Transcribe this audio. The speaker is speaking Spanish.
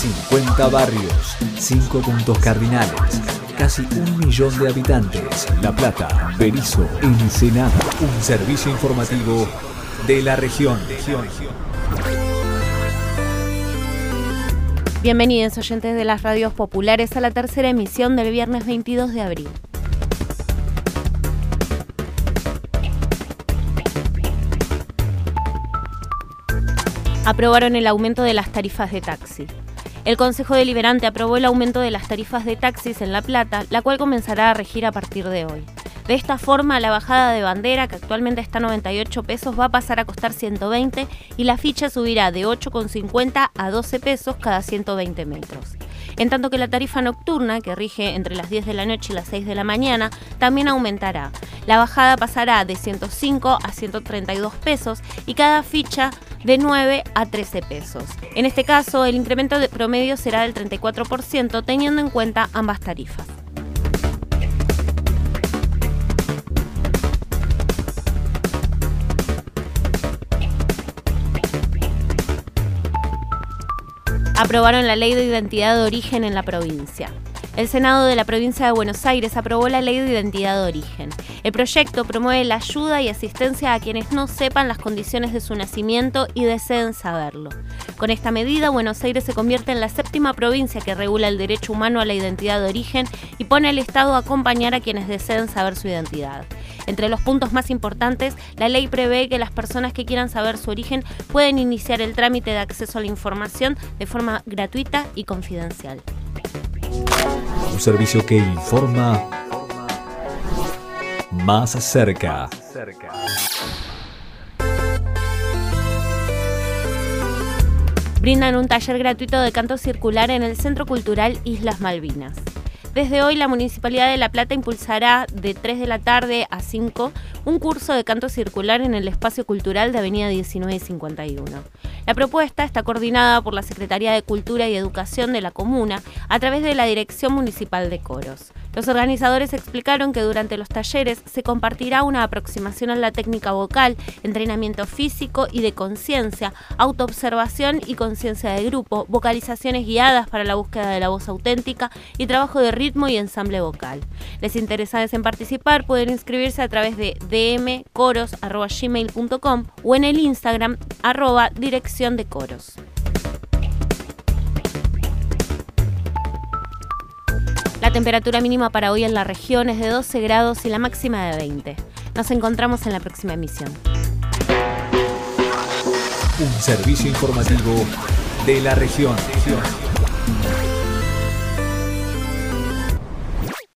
50 barrios, 5 puntos cardinales, casi un millón de habitantes. La Plata, Berizo, Ensenada. Un servicio informativo de la región. Bienvenidos oyentes de las radios populares a la tercera emisión del viernes 22 de abril. aprobaron el aumento de las tarifas de taxi. El Consejo Deliberante aprobó el aumento de las tarifas de taxis en La Plata, la cual comenzará a regir a partir de hoy. De esta forma, la bajada de bandera, que actualmente está a 98 pesos, va a pasar a costar 120 y la ficha subirá de 8,50 a 12 pesos cada 120 metros en tanto que la tarifa nocturna, que rige entre las 10 de la noche y las 6 de la mañana, también aumentará. La bajada pasará de 105 a 132 pesos y cada ficha de 9 a 13 pesos. En este caso, el incremento de promedio será del 34%, teniendo en cuenta ambas tarifas. aprobaron la ley de identidad de origen en la provincia. El Senado de la provincia de Buenos Aires aprobó la ley de identidad de origen. El proyecto promueve la ayuda y asistencia a quienes no sepan las condiciones de su nacimiento y deseen saberlo. Con esta medida, Buenos Aires se convierte en la séptima provincia que regula el derecho humano a la identidad de origen y pone al Estado a acompañar a quienes deseen saber su identidad. Entre los puntos más importantes, la ley prevé que las personas que quieran saber su origen pueden iniciar el trámite de acceso a la información de forma gratuita y confidencial. Un servicio que informa más cerca. Brindan un taller gratuito de canto circular en el Centro Cultural Islas Malvinas. Desde hoy la Municipalidad de La Plata impulsará de 3 de la tarde a 5 un curso de canto circular en el espacio cultural de Avenida 1951. La propuesta está coordinada por la Secretaría de Cultura y Educación de la Comuna a través de la Dirección Municipal de Coros. Los organizadores explicaron que durante los talleres se compartirá una aproximación a la técnica vocal, entrenamiento físico y de conciencia, autoobservación y conciencia de grupo, vocalizaciones guiadas para la búsqueda de la voz auténtica y trabajo de ritmo y ensamble vocal. Les interesados en participar pueden inscribirse a través de dmcoros.gmail.com o en el Instagram arroba dirección de coros. Temperatura mínima para hoy en la región es de 12 grados y la máxima de 20. Nos encontramos en la próxima emisión. Un servicio informativo de la región.